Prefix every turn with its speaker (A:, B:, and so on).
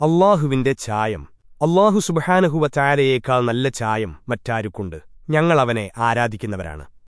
A: അള്ളാഹുവിന്റെ ചായം. അള്ളാഹു സുബഹാനഹുവ ചാരയേക്കാൾ നല്ല ചായം മറ്റാരുക്കുണ്ട്. ഞങ്ങളവനെ ആരാധിക്കുന്നവരാണ്.